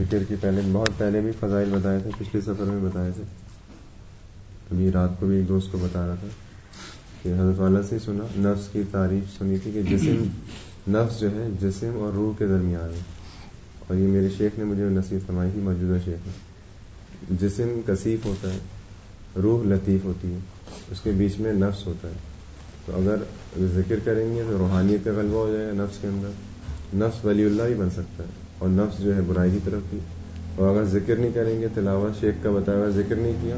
ذکر کی پہلے بہت پہلے بھی فضائل بتائے تھے، پچھلے سفر میں بتائے تھے۔ ابھی رات کو بھی ایک دوست کو بتا رہا تھا کہ حضرت والا سے سنا، نفس کی تعریف سنی تھی کہ جسم، نفس جو ہے، جسم اور روح کے درمیان ہے۔ اور یہ میرے شیخ نے مجھے نصیحت فرمائی تھی، موجودہ شیخ نے۔ جسم کثیف ہوتا ہے، روح لطیف ہوتی ہے، اس کے بیچ میں نفس ہوتا ہے۔ تو اگر ذکر کریں گے تو روحانیت کا غلبہ ہو جائے گا نفس کے اندر۔ نفس ولی اللہ بھی بن سکتا ہے۔ اور نفس جو ہے برائی کی طرف کی اور اگر ذکر نہیں کریں گے، تلاوت شیخ کا بتایا ہوا ذکر نہیں کیا،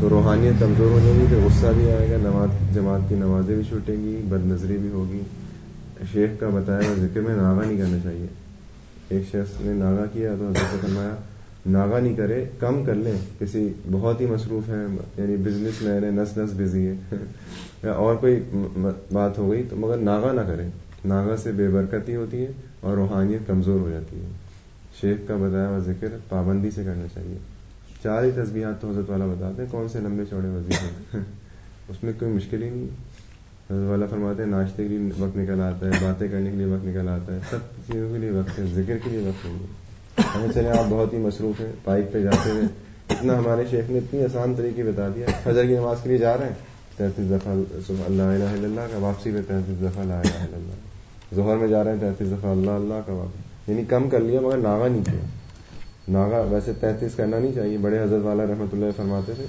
تو روحانیت کمزور ہو جائے گی کہ غصہ بھی آئے گا، نماز، جماعت کی نمازیں بھی چھوٹیں گی، بد نظری بھی ہوگی۔ شیخ کا بتایا ہوا ذکر میں ناغا نہیں کرنا چاہیے۔ ایک شخص نے ناغا کیا تو حضرت فرمایا، ناغا نہیں کرے، کم کر لیں۔ کسی بہت ہی مصروف ہے یعنی بزنس مین ہے نس نس بزی ہے یا اور کوئی بات ہو گئی تو مگر ناغا نہ کریں۔ ناغا سے بے برکتی ہوتی ہے اور روحانیت کمزور ہو جاتی ہے۔ شیخ کا بتایا ہوا ذکر پابندی سے کرنا چاہیے۔ چار ہی تصبیحات تو حضرت والا بتاتے ہیں، کون سے لمبے چوڑے وزیر اس میں کوئی مشکل ہی نہیں۔ حضرت والا فرماتے ہیں، ناشتے کے لیے وقت نکل آتا ہے، باتیں کرنے کے لیے وقت نکل آتا ہے، سب چیزوں کے لیے وقت ہے، ذکر کے لیے وقت نہیں ہمیں چلے، آپ بہت ہی مصروف ہیں بائک پہ جاتے ہوئے اتنا ہمارے شیخ نے اتنی آسان طریقے بتا دیا۔ فجر کی نماز کے لیے جا رہے ہیں۔ تینتیس دفعہ اللہ الہ الا اللہ کا واپسی پہ تینتیس دفعہ لا الہ الا اللہ۔ ظہر میں جا رہے ہیں تینتیس دفعہ اللہ اللہ کا واقع یعنی کم کر لیا مگر ناغا نہیں کیا۔ ناغا ویسے تینتیس کرنا نہیں چاہیے بڑے حضرت والا رحمۃ اللہ فرماتے تھے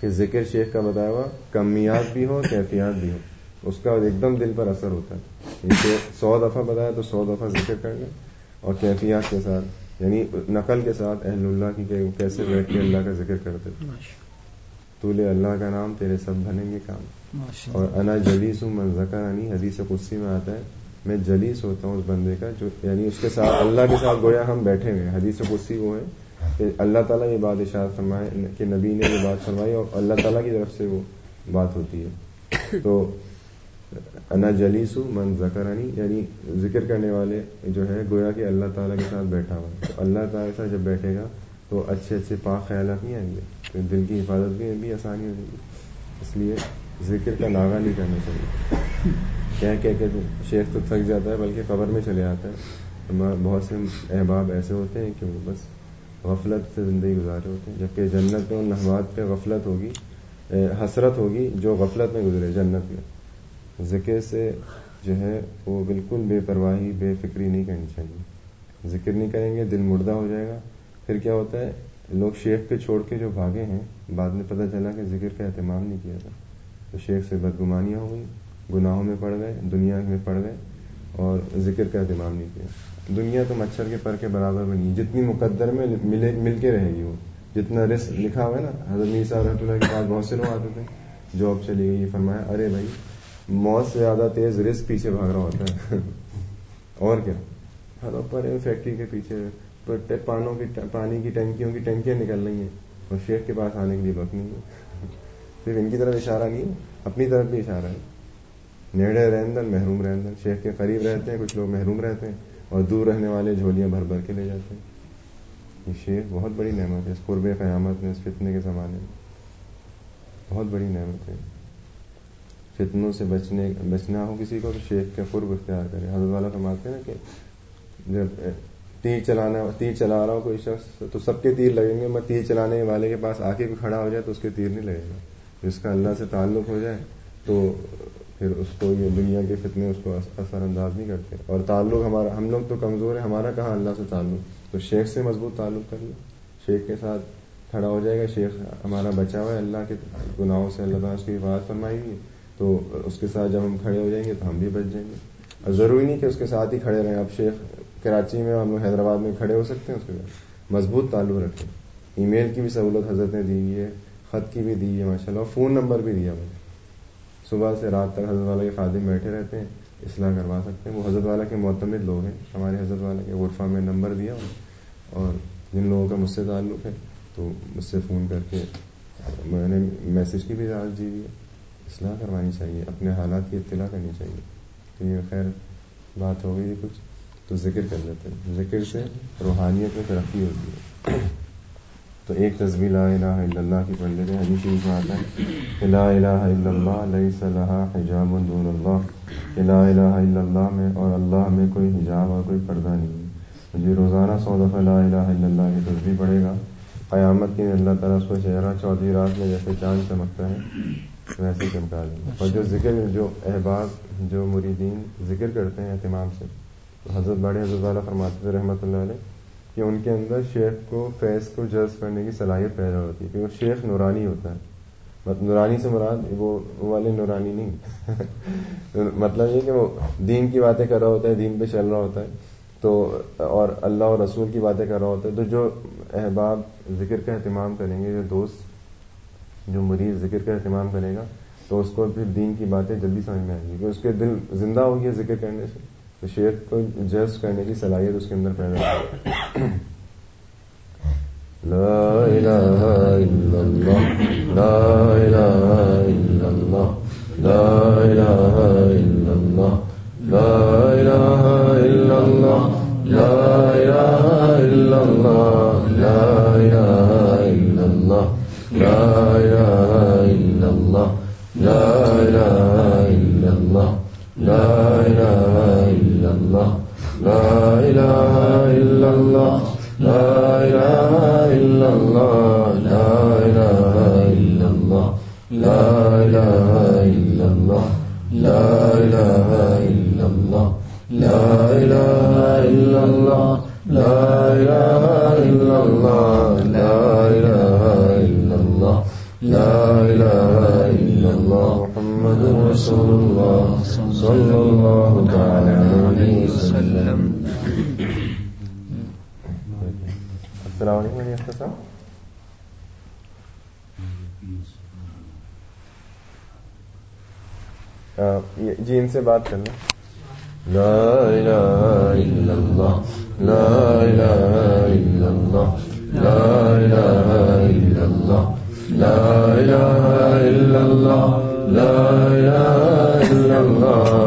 کہ ذکر شیخ کا بتایا ہوا کمیات بھی ہو کیفیات بھی ہو اس کا ایک دم دل پر اثر ہوتا ہے۔ یعنی سو دفعہ بتایا تو سو دفعہ ذکر کر لیں اور کیفیات کے ساتھ یعنی نقل کے ساتھ اہل اللہ کی کیسے بیٹھ کے اللہ کا ذکر کرتے تھے۔ تو لے اللہ کا نام تیرے سب بنیں گے کام۔ اور انا جلیس ہوں من ذکر انی حدیث قدسی میں آتا ہے۔ میں جلیس ہوتا ہوں اس بندے کا جو یعنی اس کے ساتھ اللہ کے ساتھ گویا ہم بیٹھے ہوئے حدیث قدسی وہ ہے کہ اللہ تعالیٰ یہ بات اشارت فرمائے کہ نبی نے یہ بات فرمائی اور اللہ تعالیٰ کی طرف سے وہ بات ہوتی ہے۔ تو انا جلیس ہوں من ذکر یعنی ذکر کرنے والے جو ہے گویا کہ اللہ تعالیٰ کے ساتھ بیٹھا ہوا تو اللہ تعالیٰ کے ساتھ جب بیٹھے گا تو اچھے اچھے پاک خیالات نہیں آئیں گے۔ تو دل کی حفاظت بھی بھی آسانی ہو جائے گی۔ اس لیے ذکر کا ناغا نہیں کرنا چاہیے۔ کہہ کہہ کے شیخ تو تھک جاتا ہے بلکہ قبر میں چلے آتا ہے۔ بہت سے احباب ایسے ہوتے ہیں کہ وہ بس غفلت سے زندگی گزارے ہوتے ہیں۔ جبکہ جنت میں نحوات پہ غفلت ہوگی حسرت ہوگی جو غفلت میں گزرے جنت میں۔ ذکر سے جو ہے وہ بالکل بے پرواہی، بے فکری نہیں کرنی چاہیے۔ ذکر نہیں کریں گے، دل مردہ ہو جائے گا۔ پھر کیا ہوتا ہے؟ لوگ شیخ کے چھوڑ کے جو بھاگے ہیں، بعد میں پتہ چلا کہ ذکر کا اہتمام نہیں کیا تھا تو شیخ سے بدگمانیاں ہو گئی، گناہوں میں پڑ گئے، دنیا میں پڑ گئے اور ذکر کا اہتمام نہیں کیا۔ دنیا تو مچھر کے پر کے برابر میں جتنی مقدر میں ملے، مل کے رہے گی وہ۔ جتنا رسک لکھا ہوا ہے نا، حضرت میسا رحمۃ اللہ کے پاس بہت سے لوگ آتے تھے، جاب چلی گئی، یہ فرمایا، ارے بھائی، موت سے زیادہ تیز رسک پیچھے بھاگ رہا ہوتا ہے۔ اور کیا؟ ہر پر فیکٹری کے پیچھے پانوں کی پانی کی ٹینکیوں کی ٹینکیاں نکل رہی ہیں اور شیخ کے پاس آنے کے لیے وقت نہیں ہے۔ صرف ان کی طرف اشارہ نہیں اپنی طرف بھی اشارہ ہے نیڑے رہندن محروم رہندن شیخ کے قریب رہتے ہیں، کچھ لوگ محروم رہتے ہیں اور دور رہنے والے جھولیاں بھر بھر کے لے جاتے ہیں۔ یہ شیخ بہت بڑی نعمت ہے، اس قرب قیامت میں، اس فتنے کے زمانے میں۔ بہت بڑی نعمت ہے۔ فتنوں سے بچنے، بچنا ہو کسی کو تو شیخ کے قرب اختیار کرے۔ حضرت والا فرماتے ہیں نا کہ جب تیر چلانا، تیر چلا رہا ہو کوئی شخص، تو سب کے تیر لگیں گے میں تیر چلانے والے کے پاس آ کے بھی کھڑا ہو جائے تو اس کے تیر نہیں لگے گا۔ جس کا اللہ سے تعلق ہو جائے تو پھر اس کو یہ دنیا کے فتنے اس کو اثر انداز نہیں کرتے۔ اور تعلق ہمارا، ہم لوگ تو کمزور ہے ہمارا کہاں اللہ سے تعلق؟ تو شیخ سے مضبوط تعلق کر لو۔ شیخ کے ساتھ کھڑا ہو جائے گا، شیخ ہمارا بچا ہوا ہے، اللہ کے گناہوں سے اللہ تعالیٰ اس کی حفاظت فرمائی ہوئی تو اس کے ساتھ جب ہم کھڑے ہو جائیں گے تو ہم بھی بچ جائیں گے۔ اور ضروری نہیں کہ اس کے ساتھ ہی کھڑے رہیں۔ اب شیخ کراچی میں ہم لوگ حیدرآباد میں کھڑے ہو سکتے ہیں اس کے ساتھ۔ مضبوط تعلق رکھیں۔ ای میل کی بھی سہولت حضرت نے دی ہے۔ خط کی بھی دی ہے ماشاء اللہ فون نمبر بھی دیا مجھے۔ صبح سے رات تک حضرت والا کے خادم بیٹھے رہتے ہیں، اصلاح کروا سکتے ہیں۔ وہ حضرت والا کے معتمد لوگ ہیں، ہمارے حضرت والا کے غرفہ میں نمبر دیا اور جن لوگوں کا مجھ سے تعلق ہے، تو مجھ سے فون کر کے میں نے میسج کی بھی اجازت دی ہے۔ اصلاح کروانی چاہیے، اپنے حالات کی اطلاع کرنی چاہیے۔ تو یہ خیر بات ہو گئی کچھ، تو ذکر کر لیتے ہیں۔ ذکر سے روحانیت میں ترقی ہوتی ہے۔ تو ایک تصویر لا الہ الا اللہ کی پڑھ لیتے ہیں، حدیث شریف میں آتا ہے لا الہ الا اللہ لیس لہا حجاب دون اللہ لا الہ الا اللہ میں اور اللہ میں کوئی حجاب اور کوئی پردہ نہیں ہے۔ جی روزانہ سو دفعہ لا الہ الا اللہ کی تصویر پڑے گا۔ قیامت کی اللہ تعالیٰ اس کو چہرہ چودھری رات میں جیسے چاند چمکتا ہے، ویسے چمکا دیں گے۔ اور جو ذکر جو احباب جو مریدین ذکر کرتے ہیں اہتمام سے حضرت بڑے حضرت والا فرماتے تھے رحمۃ اللہ علیہ کہ ان کے اندر شیخ کو، فیض کو جذب کرنے کی صلاحیت پیدا ہوتی ہے، کیونکہ شیخ نورانی ہوتا ہے۔ نورانی سے مراد وہ والے نورانی نہیں۔ مطلب یہ کہ وہ دین کی باتیں کر رہا ہوتا ہے، دین پہ چل رہا ہوتا ہے۔ تو، اور اللہ اور رسول کی باتیں کر رہا ہوتا ہے۔ تو جو احباب ذکر کا اہتمام کریں گے، جو دوست، جو مریض ذکر کا اہتمام کرے گا، تو اس کو پھر دین کی باتیں جلدی سمجھ میں آئیں گی۔ کیونکہ اس کے دل زندہ ہوگی ذکر کرنے سے۔ شیر کو جس کرنے کی صلاحیت اس کے اندر پیدا لا الہ الا اللہ، لا الہ الا اللہ، لا الہ الا اللہ، لا الہ الا اللہ، لا الہ الا اللہ، لا الہ الا اللہ، لا الہ الا اللہ، لا جی ان سے بات کرنا۔ لا الہ الا اللہ، لا الہ الا اللہ، لا الہ الا اللہ، لا الہ الا اللہ، لا الہ الا اللہ۔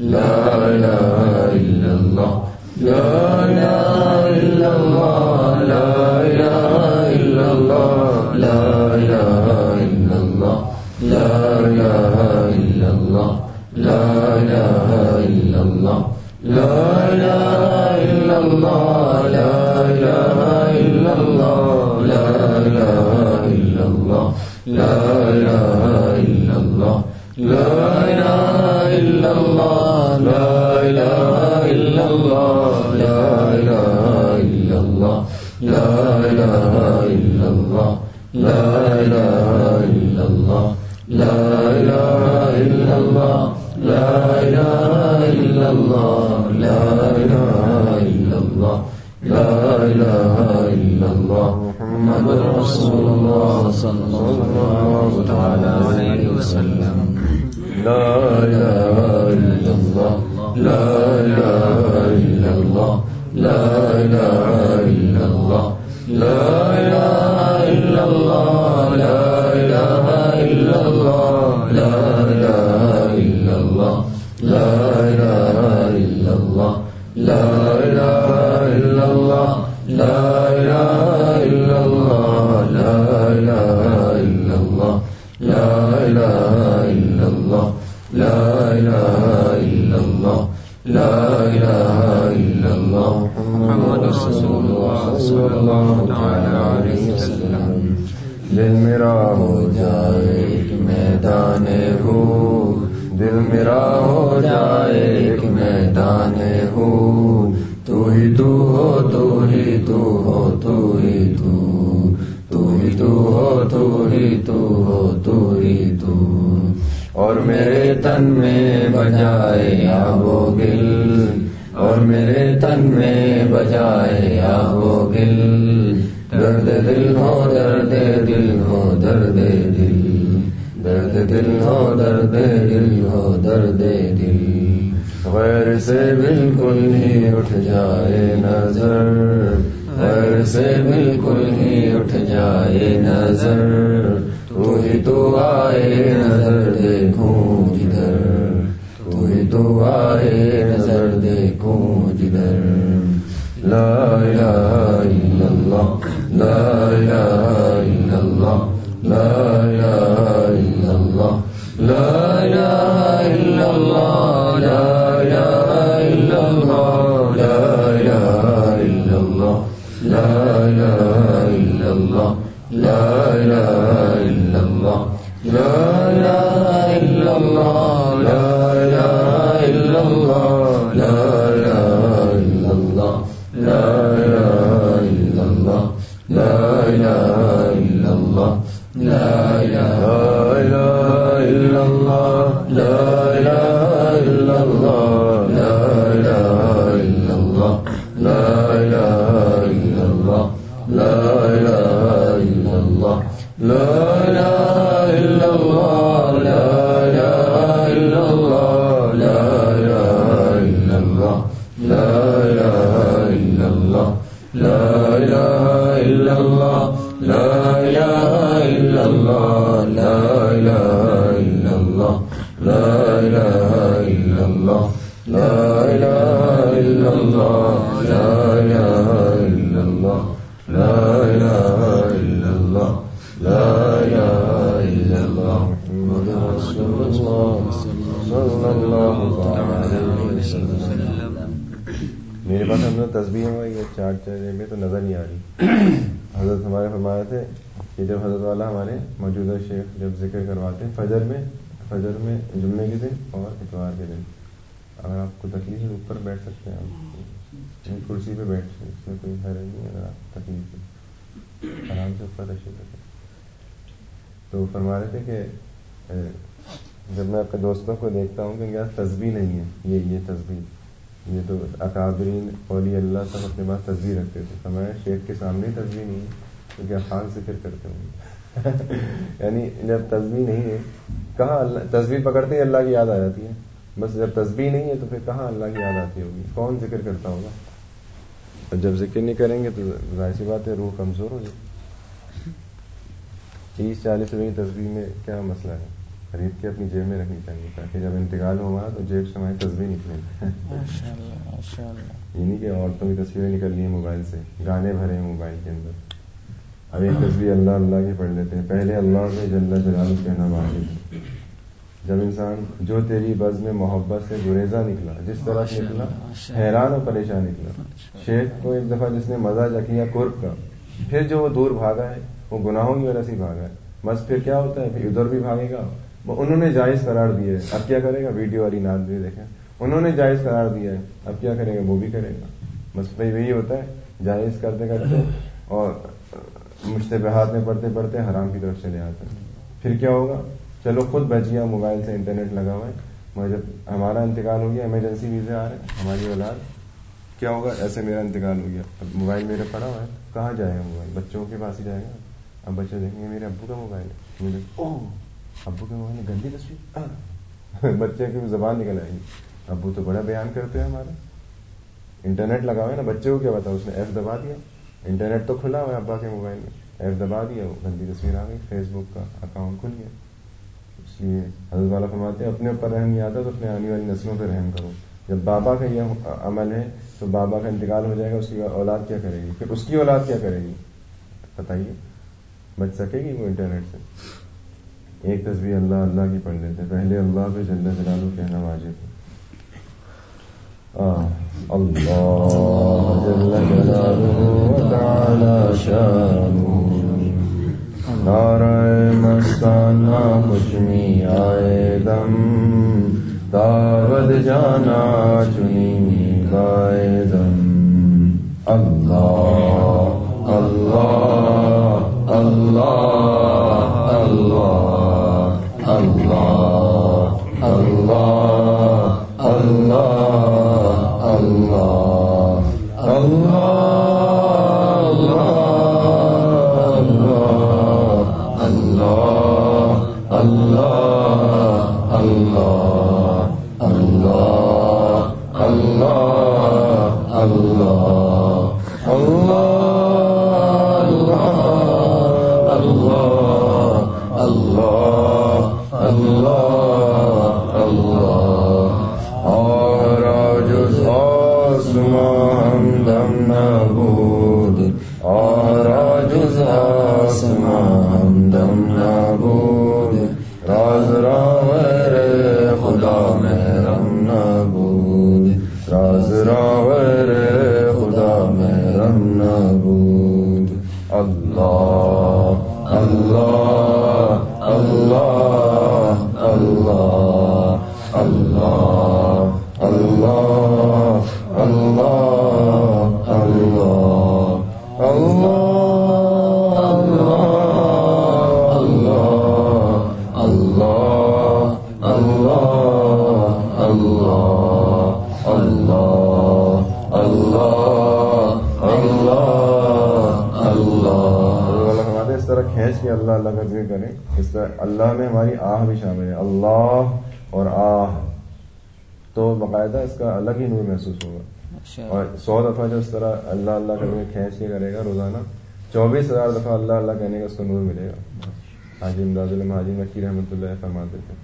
لا الہ محمد رسول الله صلى الله تعالى عليه وسلم. لا إله إلا الله. لا إله إلا الله. لا إله إلا الله. لا میدان ہو، تو ہی تو ہو، تو ہی تو ہو، تو ہی تو تو ہی تو ہو، تو ہی تو ہو، تو ہی تو۔ اور میرے تن میں بجائے آب و گل، اور میرے تن میں بجائے آہو گل۔ درد دل ہو، درد دل ہو، درد دل۔ درد دل ہو، درد دل ہو، درد دل۔ غیر سے بالکل ہی اٹھ جائے نظر، غیر سے بالکل ہی اٹھ جائے نظر، تو ہی تو آئے نظر دیکھوں جدھر تو آئے نظر دیکھوں جدھر۔ لا الہ تعالیٰ ہمارے موجودہ شیخ جب ذکر کرواتے ہیں، فجر میں فجر میں جمعے کے دن اور اتوار کے دن۔ اگر آپ کو تکلیف ہے، اوپر بیٹھ سکتے ہیں آپ۔ کرسی پہ بیٹھ سکتے اس میں کوئی حرج نہیں اگر آپ تکلیف ہے۔ آرام سے اوپر تشریف رکھیں۔ تو فرما رہے تھے کہ جب میں آپ کے دوستوں کو دیکھتا ہوں کہ یار تصویر نہیں ہے، یہ یہ تصویر یہ تو اکابرین اولی اللہ سب اپنے پاس تصویر رکھتے تھے۔ ہمارے شیخ کے سامنے تصویر نہیں ہے کیونکہ خان ذکر کرتے ہوں گے؟ یعنی جب تصویر نہیں ہے کہاں اللہ تصویر پکڑتے ہی اللہ کی یاد آ جاتی ہے؟ بس جب تصویر نہیں ہے تو پھر کہاں اللہ کی یاد آتی ہوگی؟ کون ذکر کرتا ہوگا؟ اور جب ذکر نہیں کریں گے تو ظاہر سی بات ہے روح کمزور ہو جائے تیس چالیس روپئے تصویر میں کیا مسئلہ ہے؟ خرید کے اپنی جیب میں رکھنی چاہیے تاکہ جب انتقال ہو ہمارا تو جیب سے ہماری تصویر نکلے۔ یہ نہیں کہ عورتوں کی تصویریں نکل لی ہیں موبائل سے گانے بھرے ہیں موبائل کے اندر۔ اب ایک تصویر اللہ اللہ کی پڑھ لیتے ہیں۔ پہلے اللہ سے جل جلال کہنا واجب جب انسان جو تیری بز میں محبت سے گریزا نکلا جس طرح نکلا حیران اور پریشان نکلا۔ شیخ کو ایک دفعہ جس نے مزہ کیا قرب کا پھر جو وہ دور بھاگا ہے وہ گناہوں کی وجہ سے بھاگا ہے۔ بس پھر کیا ہوتا ہے؟ پھر ادھر بھی بھاگے گا۔ انہوں نے جائز قرار دیا ہے۔ اب کیا کرے گا؟ ویڈیو والی ناد بھی دیکھیں۔ انہوں نے جائز قرار دیا ہے۔ اب کیا کرے گا؟ وہ بھی کرے گا۔ بس بھائی وہی ہوتا ہے۔ جائز کرتے کرتے اور مشتبہات میں پڑھتے پڑھتے حرام کی طرف چلے آتے ہیں۔ پھر کیا ہوگا؟ چلو خود بچ گیا موبائل سے انٹرنیٹ لگا ہوا ہے۔ مگر جب ہمارا انتقال ہو گیا ایمرجنسی ویزے آ رہے ہیں، ہماری اولاد، کیا ہوگا؟ ایسے میرا انتقال ہو گیا۔ اب موبائل میرے پڑا ہوا ہے۔ کہاں جائے گا موبائل؟ بچوں کے پاس ہی جائے گا۔ اب بچے دیکھیں گے، میرے ابو کا موبائل ہے۔ ابو کے موبائل میں گندی تصویر۔ بچے کی زبان نکل آئے گی۔ ابو تو بڑا بیان کرتے ہیں ہمارا انٹرنیٹ لگا ہوا ہے نا بچے کو کیا بتا اس نے ایف دبا دیا۔ انٹرنیٹ تو کھلا ہوا ہے، ابا کے موبائل میں۔ ایف دبا دیا، وہ گندی تصویر آ گئی۔ فیس بک کا اکاؤنٹ کھل گیا۔ اس لیے حضرت والا فرماتے ہیں، اپنے اوپر رحم نہیں آتا تو اپنے آنے والی نسلوں پہ رحم کرو۔ جب بابا کا یہ عمل ہے تو بابا کا انتقال ہو جائے گا، اس کی اولاد کیا کرے گی؟ پھر اس کی اولاد کیا کرے گی؟ بتائیے، بچ سکے گی وہ انٹرنیٹ سے؟ ایک تصویر اللہ اللہ کی پڑھ لیتے پہلے اللہ پہ جل جلالو کہنا واجب اللہ جل نارائ مستانہ خوشمی آئے دم دعوت جانا چنی گائے دم اللہ اللہ اللہ اللہ اللہ الله آہ بھی شامل ہے۔ اللہ اور آہ۔ تو باقاعدہ اس کا الگ ہی نور محسوس ہوگا۔ اور سو دفعہ جو اس طرح اللہ اللہ کر کے کھینچ کے کرے گا روزانہ چوبیس ہزار دفعہ اللہ اللہ کہنے کا اس کو نور ملے گا۔ حاجی امداد اللہ حاجی مکی رحمۃ اللہ فرماتے تھے۔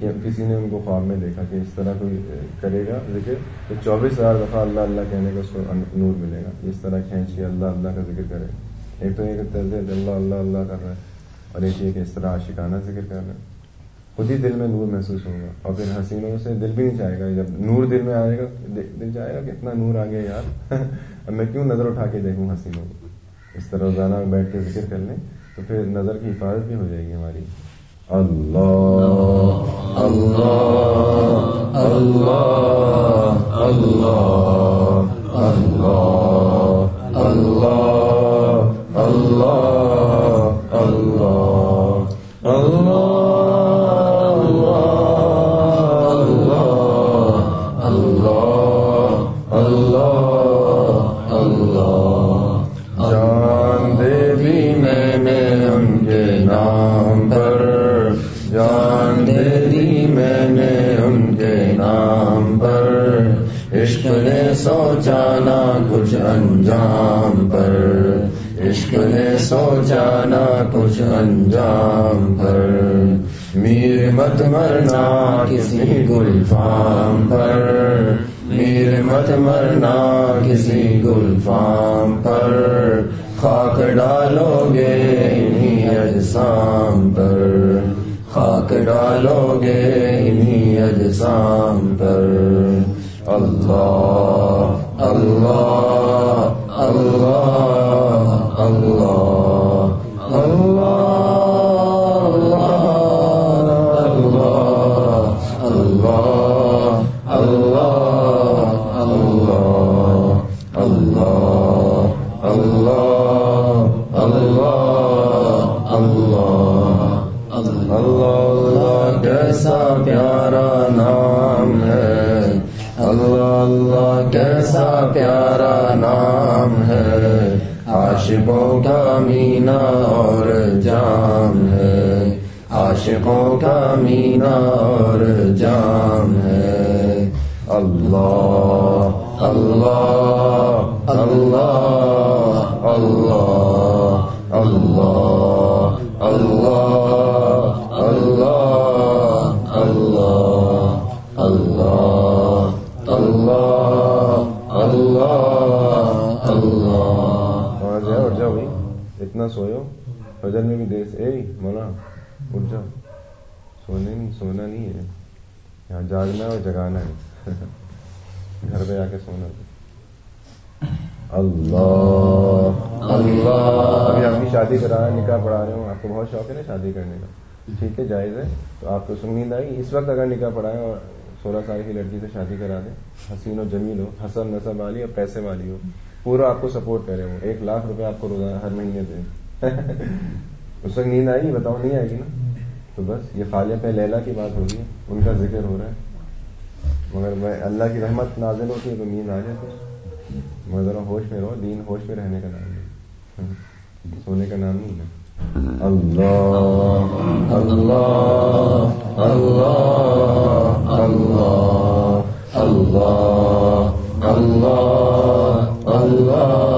کہ کسی نے ان کو خواب میں دیکھا کہ اس طرح کوئی کرے گا ذکر تو چوبیس ہزار دفعہ اللہ اللہ کہنے کا اس کو نور ملے گا۔ اس طرح کھینچ کے اللہ اللہ کا ذکر کرے۔ ایک تو ایک اللہ اللہ اللہ کر رہا ہے۔ اور ایک یہ کہ اس طرح عاشقانہ ذکر کر خود ہی دل میں نور محسوس ہوگا اور پھر حسینوں سے دل بھی نہیں چاہے گا جب نور دل میں آئے گا دل چاہے گا کہ اتنا نور آ گیا یار اب میں کیوں نظر اٹھا کے دیکھوں حسینوں کو اس طرح روزانہ بیٹھ کے ذکر کر لیں تو پھر نظر کی حفاظت بھی ہو جائے گی ہماری اللہ اللہ اللہ اللہ اللہ اللہ اللہ عشق نے سوچانا کچھ انجام پر۔ عشق نے سوچانا کچھ انجام پر۔ میر مت مرنا کسی گلفام پر۔ میر مت مرنا کسی گلفام پر۔ خاک ڈالو گے انہیں اجسام پر۔ خاک ڈالو گے انہیں اجسام پر۔ اللہ اللہ اللہ اللہ اللہ اللہ عاشقوں کا مینا اور جام ہے اللہ اللہ اللہ اللہ اللہ اللہ اللہ اللہ اللہ اللہ اللہ اللہ جاؤ جاؤ بھائی اتنا سوئو فجر میں بھی دیر اے مولا اٹھ جاؤ سونے نہیں سونا نہیں ہے۔ یہاں جاگنا اور جگانا ہے۔ گھر پہ آ کے سونا۔ اللہ اللہ۔ ابھی آپ کی شادی کرا رہے ہیں نکاح پڑھا رہے ہوں۔ آپ کو بہت شوق ہے نا شادی کرنے کا۔ ٹھیک ہے جائز ہے۔ تو آپ کو سنگیند آئی اس وقت اگر نکاح پڑھائیں اور سولہ سال کی لڑکی سے شادی کرا دیں حسین و جمیل ہو حسن نصب والی اور پیسے والی ہو پورا آپ کو سپورٹ کرے وہ ایک لاکھ روپے آپ کو روزانہ ہر مہینے دیں۔ اس وقت نیند آئے گی بتاؤ نہیں آئے گی نا؟ تو بس یہ خالیہ پہ لیلا کی بات ہو رہی ہے ان کا ذکر ہو رہا ہے مگر میں اللہ کی رحمت نازل ہوتی ہے تو نیند آ جاتی مگر ذرا ہوش میں رہو دین ہوش میں رہنے کا نام ہے سونے کا نام نہیں ہے اللہ اللہ اللہ اللہ اللہ اللہ اللہ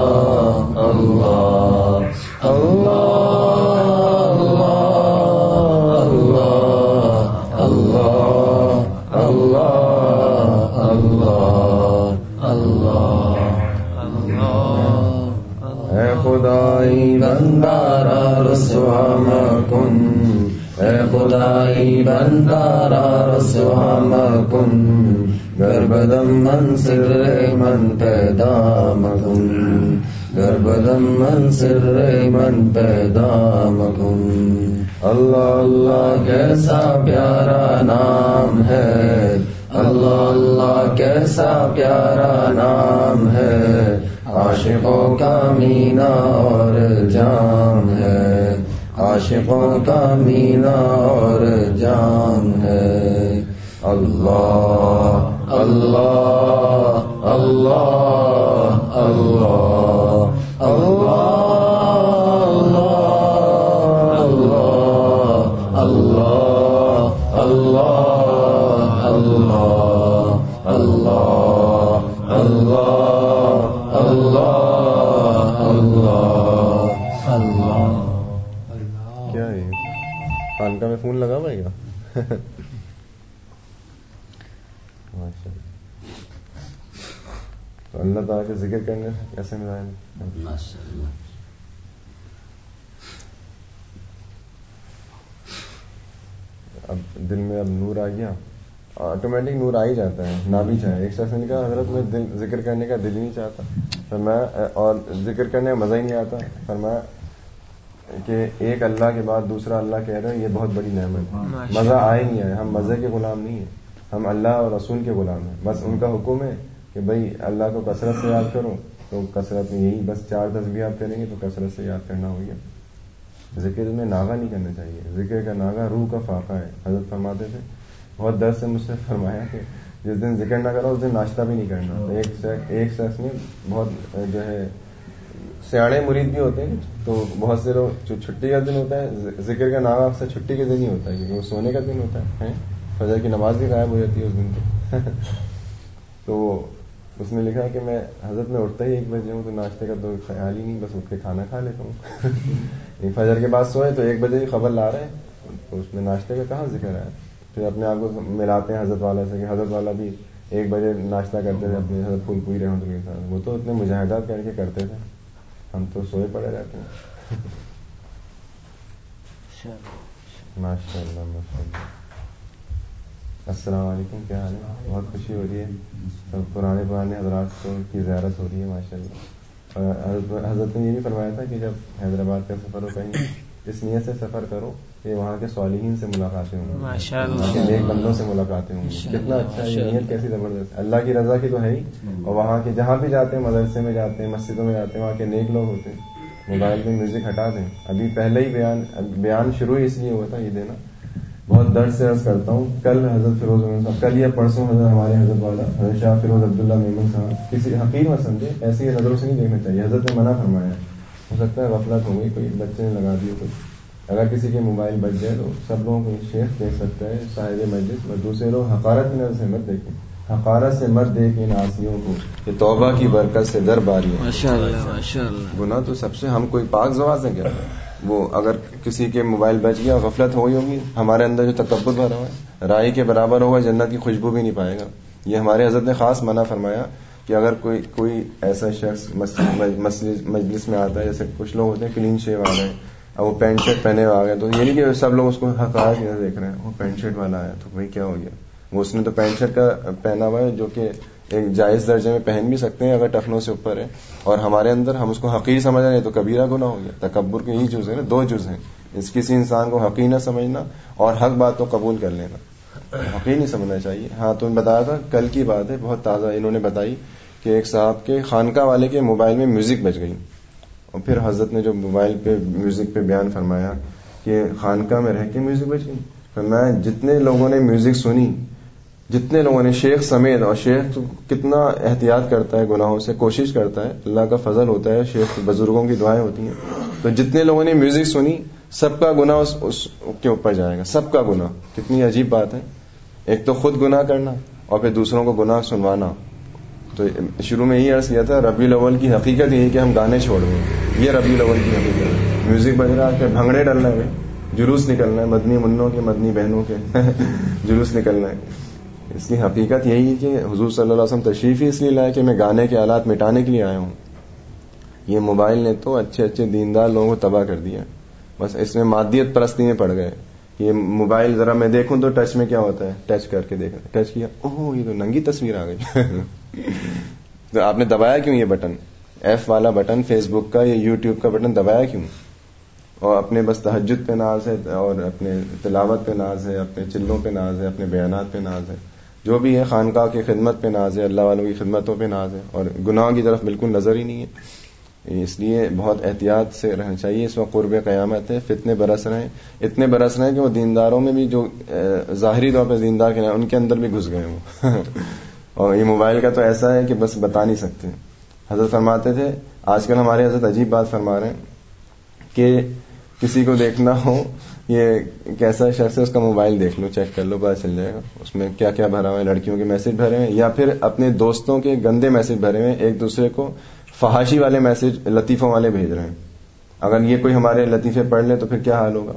بندارا رسوام کن گربدم من سر من پیدا مکن در بدن من سر من پیدا مکن اللہ اللہ کیسا پیارا نام ہے اللہ اللہ کیسا پیارا نام ہے عاشقوں کا مینا اور جام ہے عاشقوں کا مینا اور جان ہے۔ اللہ اللہ اللہ اللہ اللہ میں فون لگا ہوا ہے اللہ۔ تو اللہ تعالیٰ کے ذکر کرنے سے کیسے مزائل اب دل میں اب نور آ گیا۔ آٹومیٹک نور آ ہی جاتا ہے نہ بھی چاہے ایک شخص نے کہا حضرت میں دل ذکر کرنے کا دل ہی نہیں چاہتا۔ میں اور ذکر کرنے کا مزہ ہی نہیں آتا۔ پر میں کہ ایک اللہ کے بعد دوسرا اللہ کہہ رہے ہیں یہ بہت بڑی نعمت ہے۔ مزہ آئے نہیں آئے ہم مزے کے غلام نہیں ہیں۔ ہم اللہ اور رسول کے غلام ہیں۔ بس ان کا حکم ہے کہ بھائی اللہ کو کثرت سے یاد کرو۔ تو کثرت میں یہی بس چار تصویر آپ کریں گے تو کثرت سے یاد کرنا ہوگا ذکر میں ناغا نہیں کرنا چاہیے۔ ذکر کا ناغا روح کا فاقہ ہے۔ حضرت فرماتے تھے بہت درد سے مجھ سے فرمایا کہ جس دن ذکر نہ کرو اس دن ناشتہ بھی نہیں کرنا۔ ایک شخص ایک شخص میں بہت جو ہے سیاڑے مرید بھی ہوتے ہیں تو بہت سے لوگ جو چھٹی کا دن ہوتا ہے ذکر کا نام آپ سے چھٹی کے دن ہی ہوتا ہے، کیونکہ وہ سونے کا دن ہوتا ہے فجر کی نماز بھی غائب ہو جاتی ہے اس دن تو۔ تو اس نے لکھا کہ میں حضرت میں اٹھتا ہی ایک بجے ہوں، تو ناشتے کا تو خیال ہی نہیں، بس اٹھ کے کھانا کھا لیتا ہوں۔ فجر کے بعد سوئے، تو ایک بجے کی خبر لا رہے ہیں، تو اس میں ناشتے کا کہاں ذکر ہے؟ پھر اپنے آپ کو ملاتے ہیں حضرت والا سے کہ حضرت والا بھی ایک بجے ناشتہ کرتے تھے، اپنے حضرت پھول پوری رحمت کے ساتھ وہ تو اتنے مجاہدات کر کے کرتے تھے۔ ہم تو سوئے پڑے رہتے ہیں ماشاء اللہ ماشاء اللہ السلام علیکم کیا حال ہے بہت خوشی ہو رہی ہے سب پرانے پرانے حضرات کو کی زیارت ہو رہی ہے ماشاء اللہ اور حضرت نے یہ بھی فرمایا تھا کہ جب حیدرآباد کا سفر ہو کہیں اس نیت سے سفر کرو کہ وہاں کے صالحین سے ملاقاتیں ہوں۔ گی نیک بندوں سے ملاقاتیں ہوں۔ گی کتنا اچھا یہ نیت کیسی زبردست۔ اللہ کی رضا کی تو ہے ہی۔ اور وہاں کے جہاں بھی جاتے ہیں مدرسے میں جاتے ہیں مسجدوں میں جاتے ہیں وہاں کے نیک لوگ ہوتے ہیں۔ موبائل میں میوزک ہٹا دیں۔ ابھی پہلے ہی بیان بیان شروع ہی اس لیے ہوا تھا یہ دینا۔ بہت درد سے عرض کرتا ہوں۔ کل حضرت فیروز صاحب کل یا پرسوں حضرت ہمارے حضرت والا حضرت شاہ فیروز عبداللہ میمن صاحب کسی حقیر میں سمجھے ایسی نظروں سے نہیں دیکھنا چاہیے۔ حضرت نے منع فرمایا۔ ہو سکتا ہے غفلت ہو گئی کوئی بچے نے لگا دی کچھ اگر کسی کے موبائل بچ جائے تو سب لوگوں کو شیخ دیکھ سکتا ہے صاحب مجلس اور دوسرے لوگ حقارت کی نظر سے مت دیکھیں۔ حقارت سے مت دیکھ ان آسیوں کو۔ کہ توبہ کی برکت سے در باری گنا تو سب سے ہم کوئی پاک زواز ہے کیا وہ اگر کسی کے موبائل بچ گیا غفلت ہو گئی ہوگی ہمارے اندر جو تکبر بھرا ہوا ہے رائے کے برابر ہوگا جنت کی خوشبو بھی نہیں پائے گا۔ یہ ہمارے حضرت نے خاص منع فرمایا کہ اگر کوئی کوئی ایسا شخص مجلس میں آتا ہے جیسے کچھ لوگ ہوتے ہیں کلین شیو آ گئے اب وہ پینٹ شرٹ پہنے ہوئے آ گئے تو یہ نہیں کہ سب لوگ اس کو حقائق دیکھ رہے ہیں، وہ پینٹ شرٹ والا آیا تو بھائی کیا ہو گیا؟ وہ اس نے تو پینٹ شرٹ کا پہنا ہوا ہے جو کہ ایک جائز درجے میں پہن بھی سکتے ہیں اگر ٹخنوں سے اوپر ہے۔ اور ہمارے اندر ہم اس کو حقیر سمجھ رہے ہیں تو کبیرہ گنا ہو گیا۔ تکبر کے یہی جز ہے نا، دو جز ہیں۔ اس کسی انسان کو حقیر نہ سمجھنا اور حق بات کو قبول کر لینا۔ حقیر نہیں سمجھنا چاہیے۔ ہاں تو بتایا تھا، کل کی بات ہے، بہت تازہ انہوں نے بتائی کہ ایک صاحب کے خانقاہ والے کے موبائل میں میوزک بج گئی۔ اور پھر حضرت نے جو موبائل پہ میوزک پہ بیان فرمایا کہ خانقاہ میں رہ کے میوزک بج گئی۔ میں جتنے لوگوں نے میوزک سنی جتنے لوگوں نے شیخ سمیت اور شیخ کتنا احتیاط کرتا ہے گناہوں سے کوشش کرتا ہے اللہ کا فضل ہوتا ہے شیخ بزرگوں کی دعائیں ہوتی ہیں۔ تو جتنے لوگوں نے میوزک سنی سب کا گناہ اس, اس کے اوپر جائے گا۔ سب کا گناہ۔ کتنی عجیب بات ہے۔ ایک تو خود گناہ کرنا اور پھر دوسروں کو گناہ سنوانا۔ تو شروع میں یہی عرض کیا تھا ربی الاول کی حقیقت یہی کہ ہم گانے چھوڑ دیں۔ یہ ربی الاول کی حقیقت میوزک بج رہا ہے بھنگڑے ڈلنے میں جلوس نکلنا ہے، مدنی منوں کے، مدنی بہنوں کے۔ جلوس نکلنا ہے۔ اس کی حقیقت یہی ہے کہ حضور صلی اللہ علیہ وسلم تشریف ہی اس لیے لائے کہ میں گانے کے آلات مٹانے کے لیے آیا ہوں۔ یہ موبائل نے تو اچھے اچھے دیندار لوگوں کو تباہ کر دیا۔ بس اس میں مادیت پرستی میں پڑ گئے۔ یہ موبائل ذرا میں دیکھوں تو ٹچ میں کیا ہوتا ہے؟ ٹچ کر کے دیکھنا ٹچ کیا؟ اوہ، یہ تو ننگی تصویر آ گئی۔ تو آپ نے دبایا کیوں یہ بٹن؟ ایف والا بٹن فیس بک کا یا یوٹیوب کا بٹن دبایا کیوں؟ اور اپنے بس تحجد پہ ناز ہے اور اپنے تلاوت پہ ناز ہے، اپنے چلوں پہ ناز ہے، اپنے بیانات پہ ناز ہے۔ جو بھی ہے، خانقاہ کی خدمت پہ ناز ہے، اللہ والوں کی خدمتوں پہ ناز ہے۔ اور گناہ کی طرف بالکل نظر ہی نہیں ہے۔ یعنی اس لیے بہت احتیاط سے رہنا چاہیے، اس وقت قرب قیامت ہے، فتنے برس رہے ہیں۔ اتنے برس رہے ہیں کہ وہ دینداروں میں بھی جو ظاہری طور پہ دیندار کے ان کے اندر بھی گھس گئے ہوں۔ اور یہ موبائل کا تو ایسا ہے کہ بس بتا نہیں سکتے۔ حضرت فرماتے تھے، آج کل ہمارے حضرت عجیب بات فرما رہے ہیں کہ کسی کو دیکھنا ہو، یہ کیسا شخص ہے، اس کا موبائل دیکھ لو، چیک کر لو پتا چل جائے گا۔ اس میں کیا کیا بھرا ہوا ہے، لڑکیوں کے میسج بھرے ہوئے یا پھر اپنے دوستوں کے گندے میسج بھرے ہوئے ایک دوسرے کو فحاشی والے میسج لطیفوں والے بھیج رہے ہیں۔ اگر یہ کوئی ہمارے لطیفے پڑھ لے تو پھر کیا حال ہوگا؟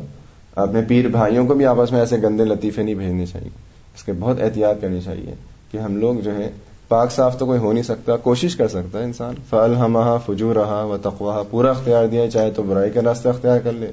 اپنے پیر بھائیوں کو بھی آپس میں ایسے گندے لطیفے نہیں بھیجنے چاہیے۔ اس کے بہت احتیاط کرنی چاہیے کہ ہم لوگ جو ہے پاک صاف تو کوئی ہو نہیں سکتا، کوشش کر سکتا ہے انسان۔ فل ہما فجور رہا و تقوا پورا اختیار دیا، چاہے تو برائی کا راستہ اختیار کر لے،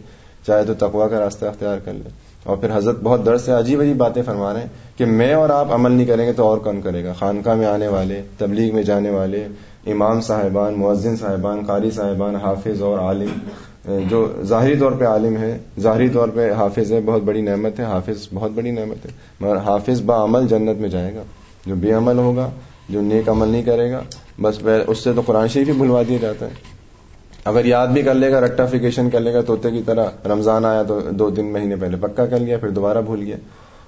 چاہے تو تقوا کا راستہ اختیار کر لے۔ اور پھر حضرت بہت در سے عجیب عجیب باتیں فرما رہے ہیں کہ میں اور آپ عمل نہیں کریں گے تو اور کون کرے گا؟ خانقاہ میں آنے والے، تبلیغ میں جانے والے امام صاحبان، مؤذن صاحبان، قاری صاحبان، حافظ اور عالم، جو ظاہری طور پہ عالم ہے، ظاہری طور پہ حافظ ہے، بہت بڑی نعمت ہے، حافظ بہت بڑی نعمت ہے، مگر حافظ با عمل جنت میں جائے گا، جو بے عمل ہوگا، جو نیک عمل نہیں کرے گا، بس اس سے تو قرآن شریف ہی بھلوا دیا جاتا ہے۔ اگر یاد بھی کر لے گا ریکٹافیکیشن کر لے گا توتے کی طرح رمضان آیا تو دو تین مہینے پہلے پکا کر لیا، پھر دوبارہ بھول گیا۔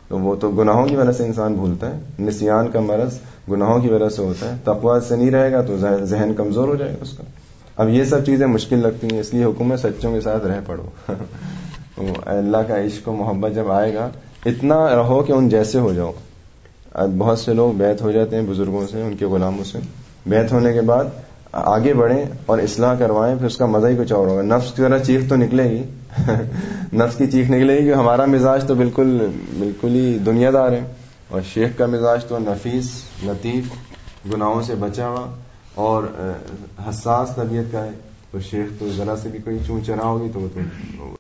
تو وہ تو گناہوں کی وجہ سے انسان بھولتا ہے، نسیان کا مرض گناہوں کی وجہ سے ہوتا ہے تقوا سے نہیں رہے گا تو ذہن کمزور ہو جائے گا اس کا۔ اب یہ سب چیزیں مشکل لگتی ہیں، اس لیے حکومت سچوں کے ساتھ رہ پڑو۔ اللہ کا عشق و محبت جب آئے گا، اتنا رہو کہ ان جیسے ہو جاؤ۔ بہت سے لوگ بیت ہو جاتے ہیں بزرگوں سے، ان کے غلاموں سے۔ بیت ہونے کے بعد آگے بڑھیں اور اصلاح کروائیں، پھر اس کا مزہ ہی کچھ اور ہوگا۔ نفس کی طرح چیخ تو نکلے گی نفس کی چیخ نکلے گی کہ ہمارا مزاج تو بالکل بالکل ہی دنیا دار ہے۔ اور شیخ کا مزاج تو نفیس، لطیف، گناہوں سے بچا ہوا اور حساس طبیعت کا ہے۔ تو شیخ تو ذرا سے بھی کوئی چون چرا ہوگی تو وہ تو